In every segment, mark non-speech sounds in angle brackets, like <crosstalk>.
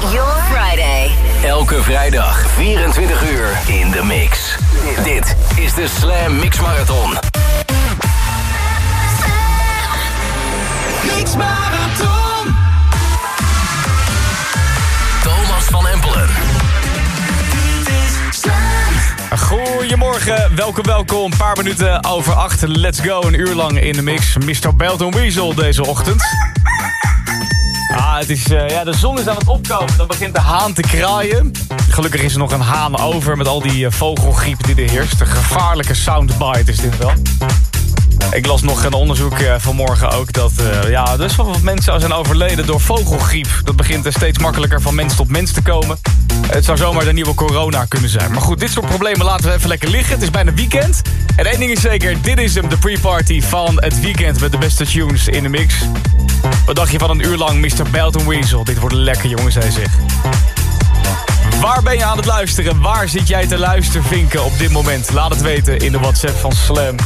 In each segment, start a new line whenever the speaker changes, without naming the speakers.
your Friday.
Elke vrijdag 24 uur in de mix. Dit is de Slam Mix Marathon.
Mix Marathon.
Thomas van Empelen.
Goedemorgen, welkom, welkom. Een paar minuten over acht. Let's go, een uur lang in de mix. Mr. Belton Weasel deze ochtend. Ah, het is, uh, ja, de zon is aan het opkomen. Dan begint de haan te kraaien. Gelukkig is er nog een haan over met al die uh, vogelgriep die er heerst. Een gevaarlijke soundbite is dit wel. Ik las nog een onderzoek uh, vanmorgen ook dat ja, dus wel wat mensen zijn overleden door vogelgriep. Dat begint steeds makkelijker van mens tot mens te komen. Het zou zomaar de nieuwe corona kunnen zijn. Maar goed, dit soort problemen laten we even lekker liggen. Het is bijna weekend. En één ding is zeker, dit is hem, de pre-party van het weekend met de beste tunes in de mix. Wat dacht je van een uur lang Mr. Belton Weasel? Dit wordt lekker jongens, hij zegt. Waar ben je aan het luisteren? Waar zit jij te luisteren, Vinken, op dit moment? Laat het weten in de WhatsApp van Slam.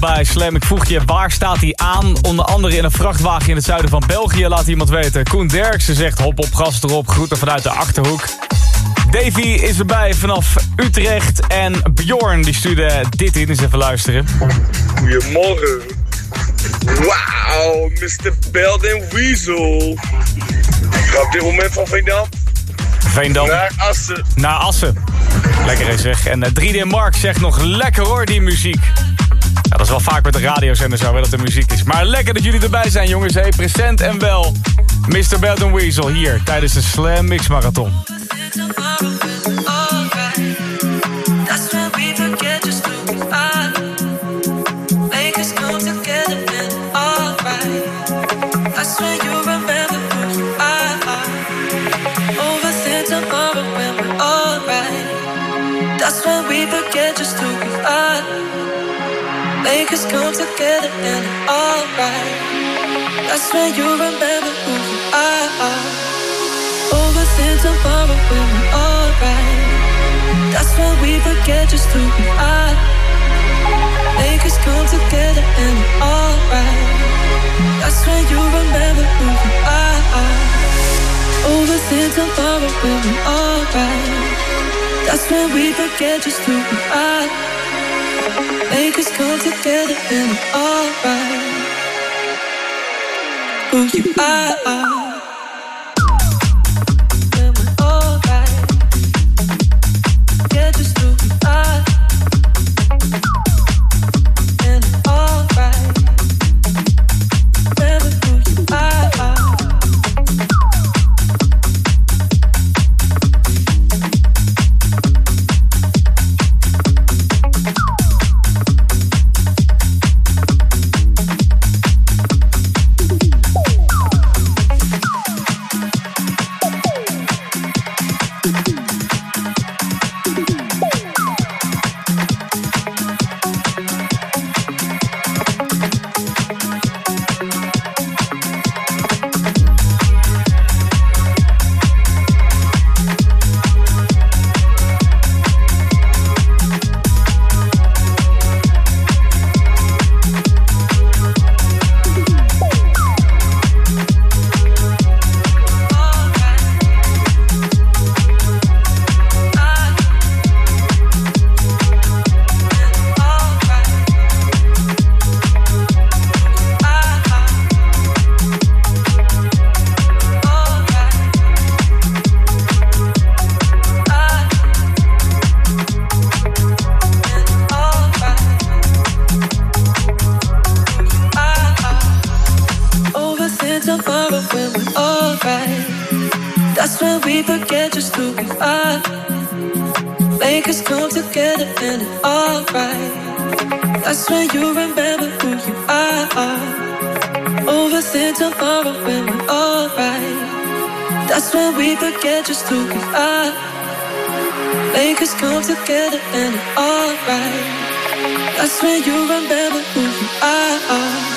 Bij Slam. Ik vroeg je, waar staat hij aan? Onder andere in een vrachtwagen in het zuiden van België, laat iemand weten. Koen Derksen zegt hop op, gas erop, groeten vanuit de Achterhoek. Davy is erbij vanaf Utrecht. En Bjorn die stuurde dit in, eens even luisteren.
Goedemorgen. Wauw, Mr. Belden Weasel. Ik ga op dit moment van Veendam
Veendam
naar Assen.
naar Assen. Lekker hè zeg. En eh, 3D Mark zegt nog lekker hoor, die muziek. Dat is wel vaak met de radiozender zo, dat er muziek is. Maar lekker dat jullie erbij zijn, jongens. Hey, present en wel. Mr. Belton Weasel hier tijdens de Slam Mix Marathon.
Come together and alright. That's when you remember who you are. Overthink tomorrow when we're alright. That's when we forget just who we are. Make us come together and we're alright. That's when you remember who you are. Overthink tomorrow when we're alright. That's when we forget just who we are. Make us come together and alright. Who you are. We are. Make us come together and it's alright. That's when you remember who you are. Overthink tomorrow when we're alright. That's when we forget just who we are. Make us come together and it's alright. That's when you remember who you are.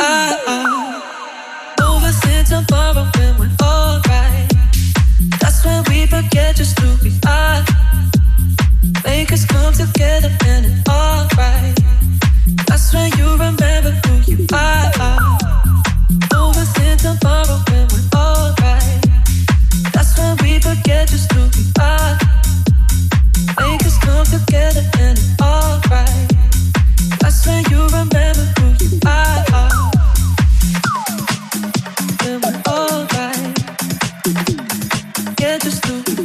uh, quieres tú?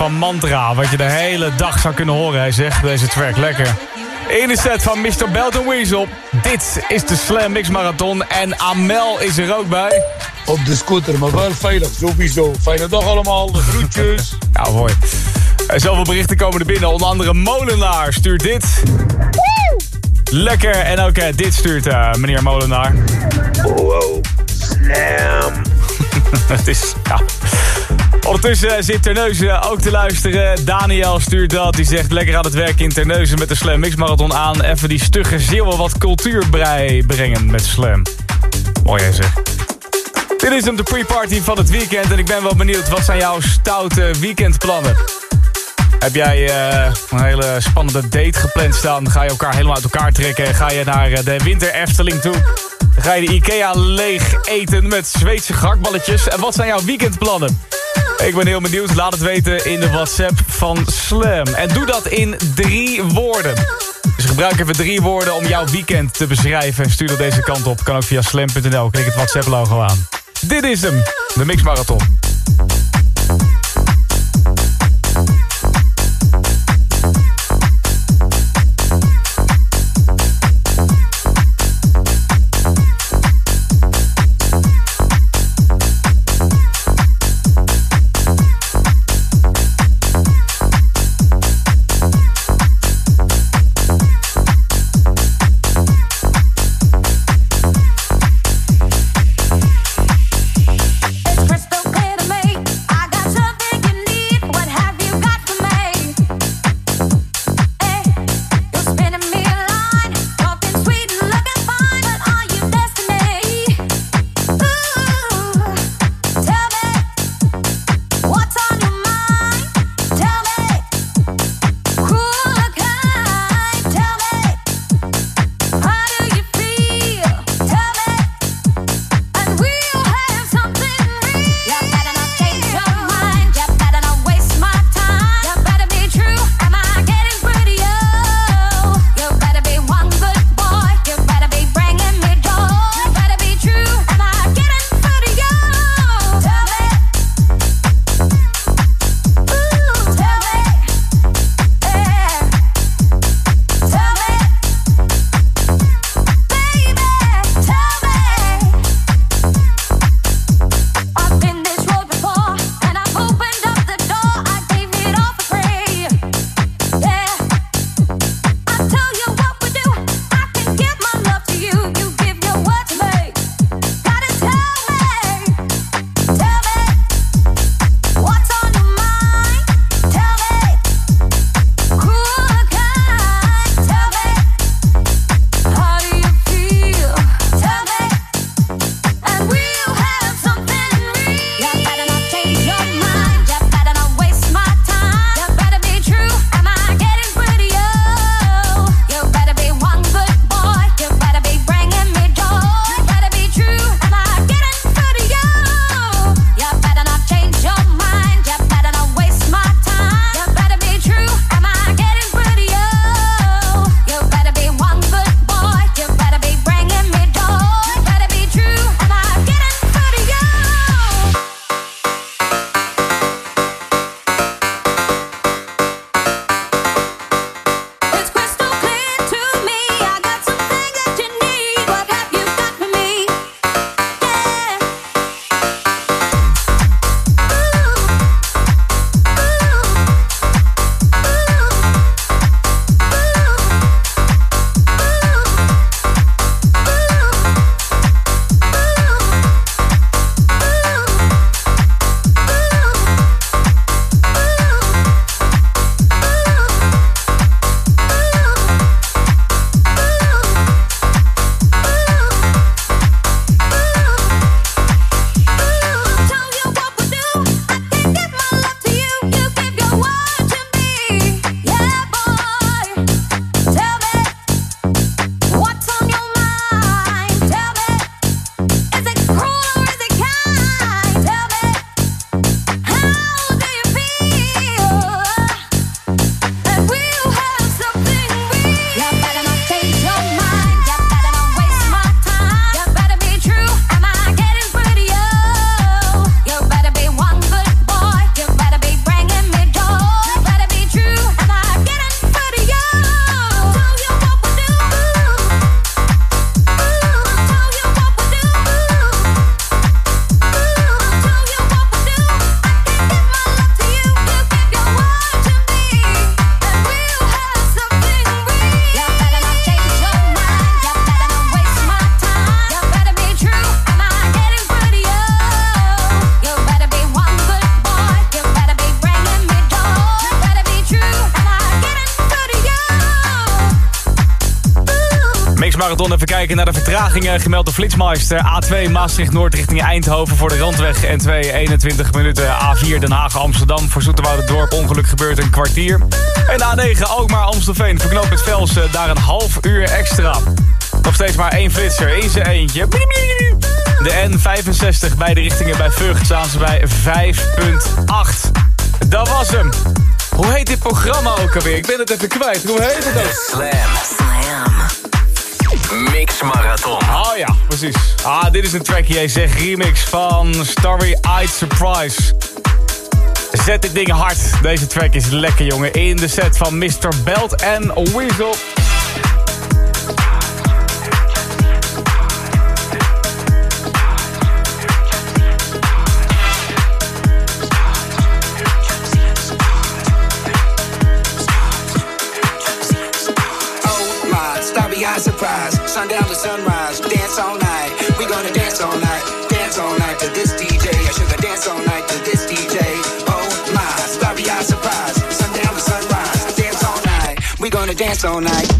Van Mantra. Wat je de hele dag zou kunnen horen, hij zegt. Deze track, lekker. In de set van Mr. Belton Weasel. Dit is de Slam Mix Marathon. En Amel is er ook bij.
Op de scooter, maar wel veilig, sowieso. Fijne dag allemaal, de groetjes. <laughs>
Ja, mooi. En zoveel berichten komen er binnen. Onder andere Molenaar stuurt dit. Lekker. En ook eh, dit stuurt eh, meneer Molenaar.
Wow, slam. <laughs>
Het is, ja... Ondertussen zit Terneuzen ook te luisteren. Daniel stuurt dat. Die zegt lekker aan het werk in Terneuzen met de Slam Mix Marathon aan. Even die stugge zeeuwen wat cultuurbrei brengen met Slam. Mooi hè zeg. Dit is hem de pre-party van het weekend. En ik ben wel benieuwd, wat zijn jouw stoute weekendplannen? Heb jij eh, een hele spannende date gepland staan? Ga je elkaar helemaal uit elkaar trekken? Ga je naar eh, de winter Efteling toe? Ga je de Ikea leeg eten met Zweedse gakballetjes? En wat zijn jouw weekendplannen? Ik ben heel benieuwd. Laat het weten in de WhatsApp van Slam. En doe dat in drie woorden. Dus gebruik even drie woorden om jouw weekend te beschrijven. Stuur dat deze kant op. Kan ook via slam.nl. Klik het WhatsApp logo aan. Dit is hem. De Mix Marathon. Mixmarathon even kijken naar de vertragingen. Gemeld door Flitsmeister. A2 Maastricht-Noord richting Eindhoven voor de Randweg. En 2 21 minuten. A4 Den Haag-Amsterdam. Voor Dorp ongeluk gebeurt een kwartier. En A9 Alkmaar-Amstelveen. Verknoopt met Velsen. Daar een half uur extra. Nog steeds maar één flitser in zijn eentje. De N65 bij de richtingen bij Vught staan ze bij 5.8. Dat was hem. Hoe heet dit programma ook alweer? Ik ben het even kwijt. Hoe heet het ook?
Slam. Mix Marathon.
Oh ja, precies. Ah, dit is een track, jij zegt remix van Starry Eyed Surprise. Zet dit ding hard. Deze track is lekker, jongen. In de set van Mr. Belt en Weasel.
Sundown to sunrise, dance all night. We gonna dance all night, dance all night to this DJ. I sugar dance all night to this DJ. Oh my, starry eye surprise. Sundown to sunrise, dance all night. We gonna dance all night.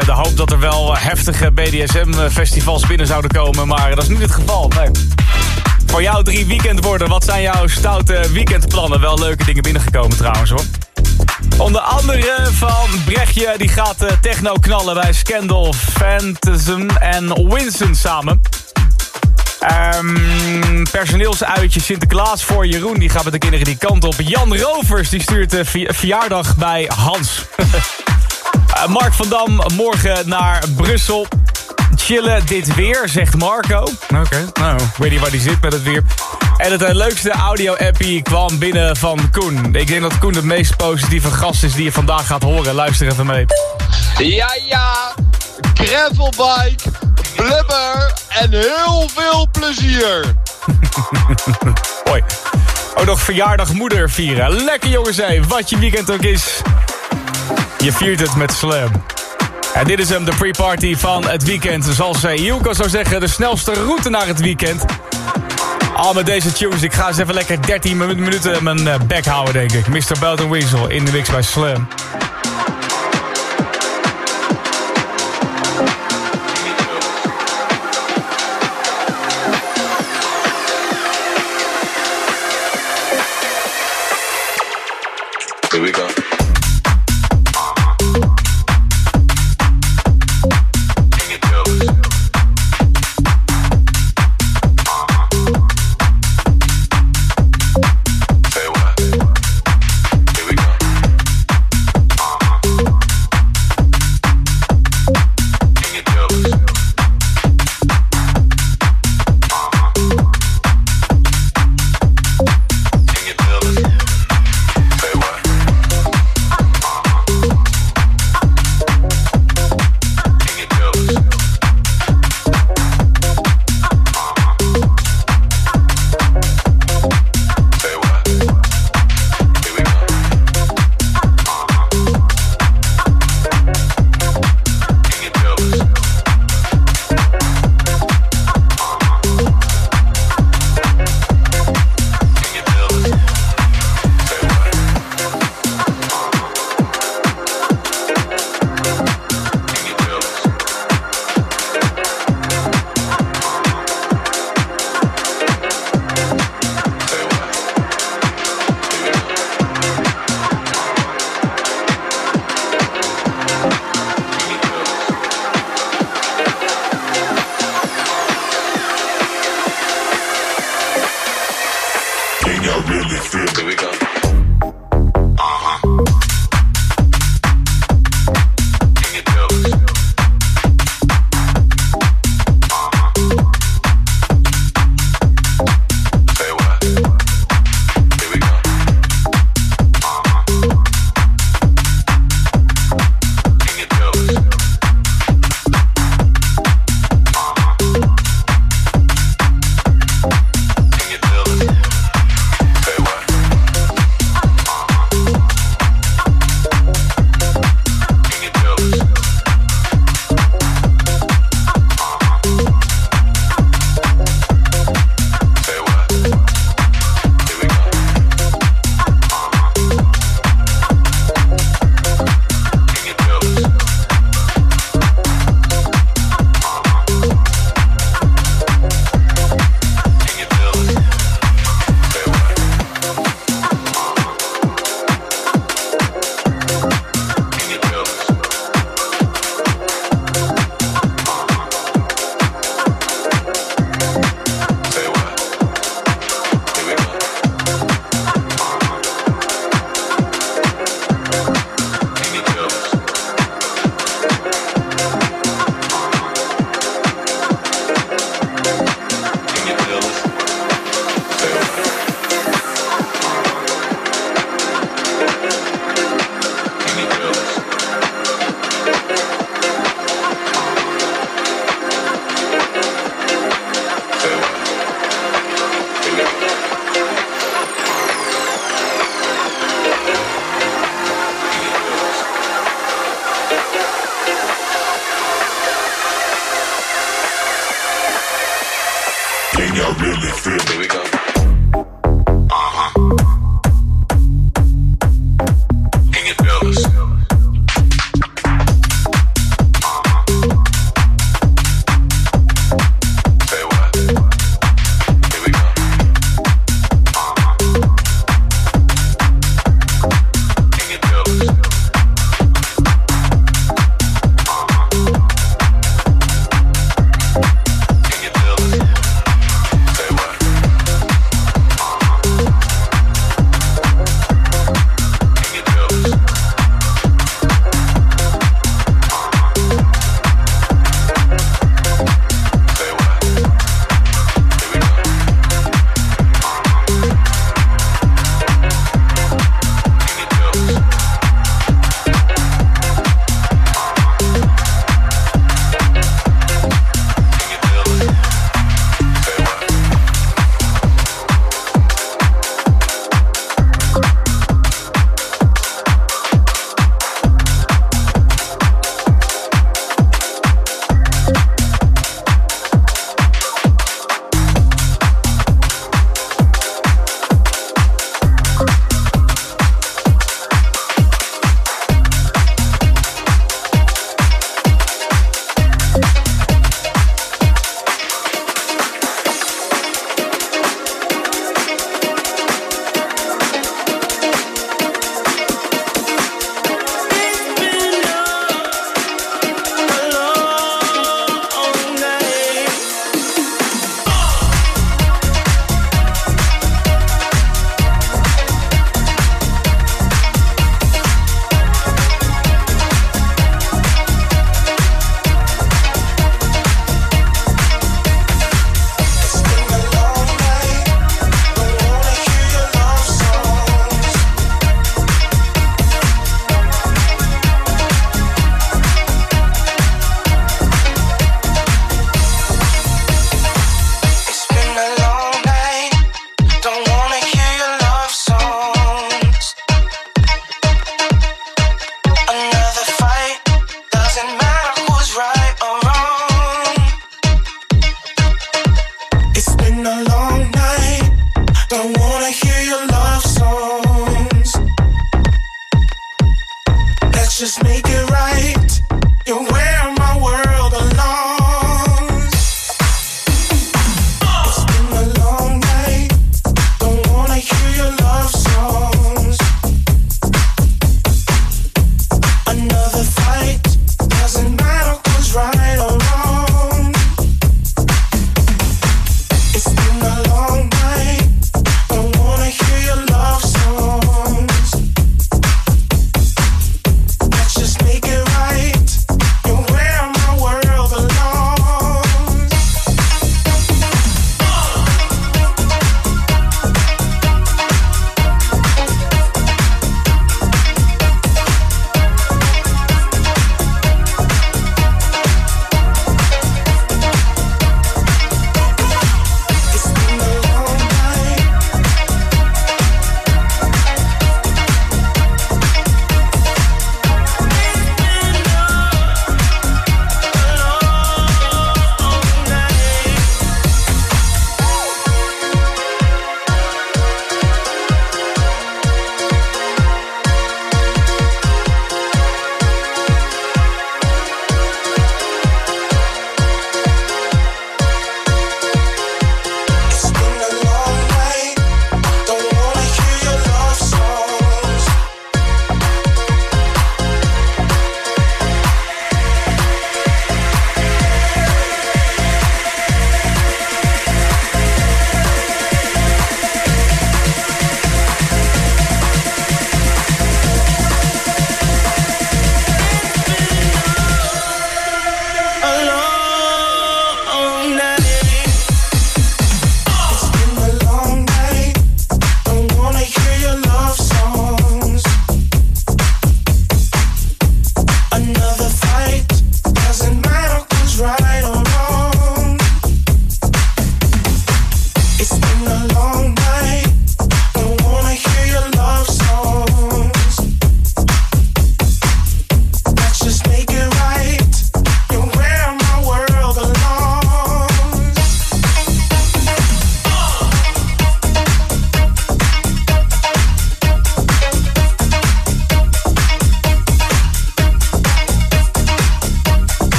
De hoop dat er wel heftige BDSM-festivals binnen zouden komen, maar dat is niet het geval. Voor jou drie weekendwoorden, wat zijn jouw stoute weekendplannen? Wel leuke dingen binnengekomen trouwens hoor. Onder andere van Brechtje, die gaat eh, techno knallen bij Scandal, Phantasm en Winston samen. Ehm personeelsuitje Sinterklaas voor Jeroen, die gaat met de kinderen die kant op. Jan Rovers, die stuurt de verjaardag bij Hans. <laughs> Mark van Dam morgen naar Brussel. Chillen dit weer, zegt Marco. Oké, nou, ik weet niet waar die zit met het weer. En het eh, leukste audio-appie kwam binnen van Koen. Ik denk dat Koen de meest positieve gast is die je vandaag gaat horen. Luister even mee.
Ja, ja. Gravelbike, blubber en heel veel plezier. <laughs>
Hoi. Ook nog verjaardag moeder vieren. Lekker jongens, hé. Wat je weekend ook is. Je viert het met Slam. En dit is hem, de pre-party van het weekend. Zoals uh, Hilco zou zeggen, de snelste route naar het weekend. Al met deze tunes. Ik ga eens even lekker 13 minu- minuten mijn uh, bek houden, denk ik. Mr. Belton Weasel in de mix bij Slam.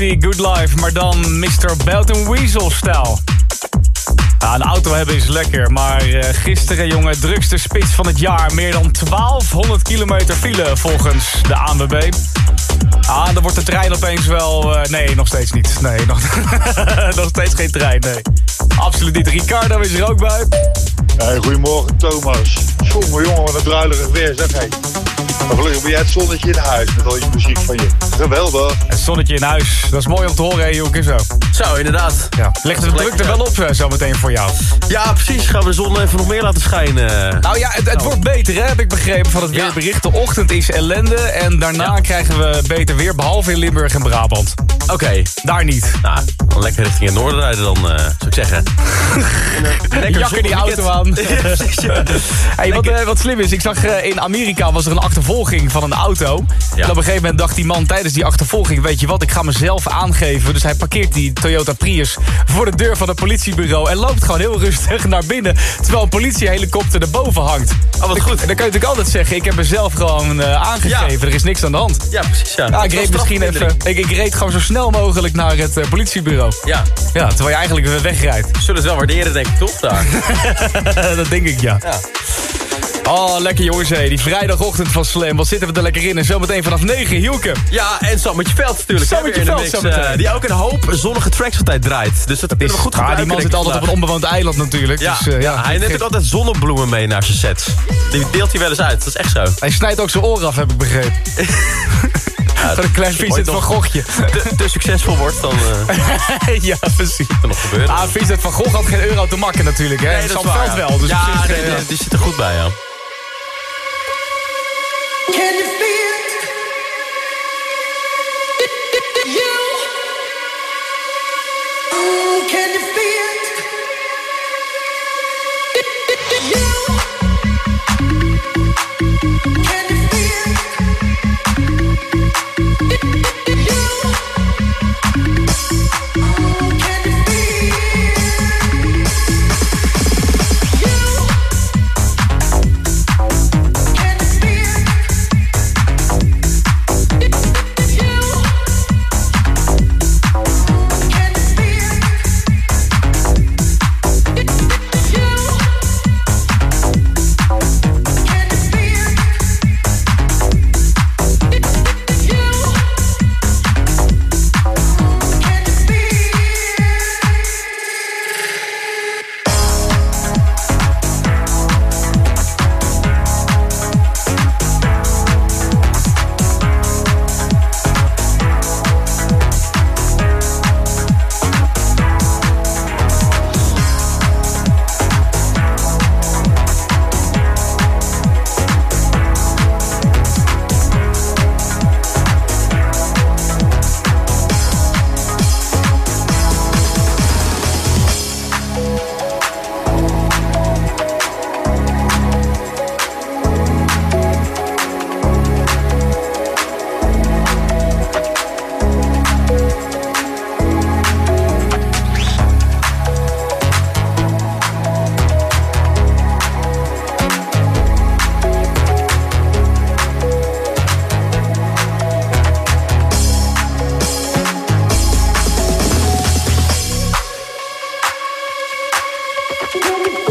Good Life,
maar dan Mr. Belton Weasel stijl. Ja, een auto hebben is lekker, maar eh, gisteren, jongen, drukste spits van het jaar. Meer dan 1200 kilometer file volgens de ANWB. Ah, dan wordt de trein opeens wel... eh, nee, nog steeds niet. Nee, nog, <laughs> nog steeds geen trein, nee. Absoluut niet. Ricardo is er ook bij.
Hey, goedemorgen Thomas. Jongen, jongen, wat een druilerig weer zeg hé. Maar gelukkig ben jij het zonnetje in huis met al je muziek van je. Geweldig.
Het zonnetje in huis. Dat is mooi om te horen, hè, Joeke, zo.
Zo, inderdaad.
Ja. Legt de druk er wel op, eh, zometeen voor jou.
Ja, precies. Gaan we de zon even nog meer laten schijnen.
Nou ja, het, het wordt beter, hè, heb ik begrepen van het weerbericht. De ochtend is ellende en daarna
Ja.
krijgen we beter weer, behalve in Limburg en Brabant.
Oké.
Daar niet.
Nou, dan lekker richting het noorden rijden dan, eh, zou ik zeggen. <laughs> lekker
Jakker die auto aan. <laughs> <laughs> Hey, wat, eh, wat slim is, ik zag eh, in Amerika was er een achtervolging van een auto.
Ja.
En op een gegeven moment dacht die man tijdens die achtervolging... weet je wat, ik ga mezelf aangeven. Dus hij parkeert die Toyota Prius voor de deur van het politiebureau... en loopt gewoon heel rustig naar binnen... terwijl een politiehelikopter erboven hangt.
Oh, wat goed.
Dan kun je natuurlijk altijd zeggen... ik heb mezelf gewoon aangegeven, er is niks aan de hand.
Ja, precies, ja.
Ja, ik reed misschien even. Ik, ik reed gewoon zo snel mogelijk naar het eh,
Ja,
Ja, terwijl je eigenlijk weer wegrijdt.
zullen het wel waarderen, denk ik, toch? Daar. <laughs>
dat denk ik, ja.
Ja.
Oh, lekker jongens, hé. Die vrijdagochtend van Slam. Wat zitten we er lekker in? En zometeen vanaf 9, Hielke.
Ja, en Sammetje Veld natuurlijk.
Sammetje Veld
mix, eh, die ook een hoop zonnige tracks altijd draait. Dus dat kunnen we goed
Ah, die man zit altijd op een onbewoond eiland natuurlijk.
Ja,
dus, eh,
ja, hij neemt ook altijd zonnebloemen mee naar zijn sets. Die deelt hij wel eens uit, dat is echt zo.
Hij snijdt ook zijn oor af, heb ik begrepen. <laughs> Gewoon een klein Vincent van Gogje.
Te, te succesvol wordt, dan eh <laughs>
ja, precies.
er nog gebeuren.
Ah, Vincent van Gogh had geen euro te makken natuurlijk, hè.
Nee, dat
Sam
is waar,
Veld
ja.
wel. Dus
ja, nee, die, die zit er goed bij, ja.
Can you feel Don't you
know me?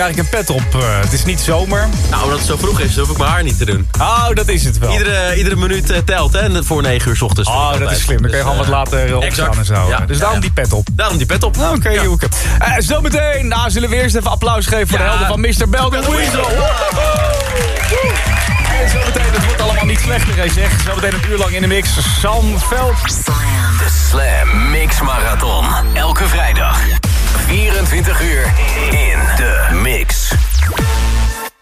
Eigenlijk een pet op? Eh, het is niet zomer.
Nou, omdat het zo vroeg is, hoef ik mijn haar niet te doen.
Oh, dat is het wel.
Iedere, iedere minuut eh, telt, hè, voor 9 uur 's ochtends.
Oh, dat is slim. Dan kun je gewoon wat later eh, opstaan en zo.
Ja,
dus
ja,
daarom
ja.
die pet op.
Daarom die pet op.
Nou, Oké,
Ja.
Joeke. Eh, zometeen, nou zullen we eerst even applaus geven voor de helden van Mr. Bell de Weasel. En zometeen, het wordt allemaal niet slechter, hij zegt. Zometeen een uur lang in de mix. Sam Veld.
De Slam Mix Marathon. Elke vrijdag. 24 uur in de mix.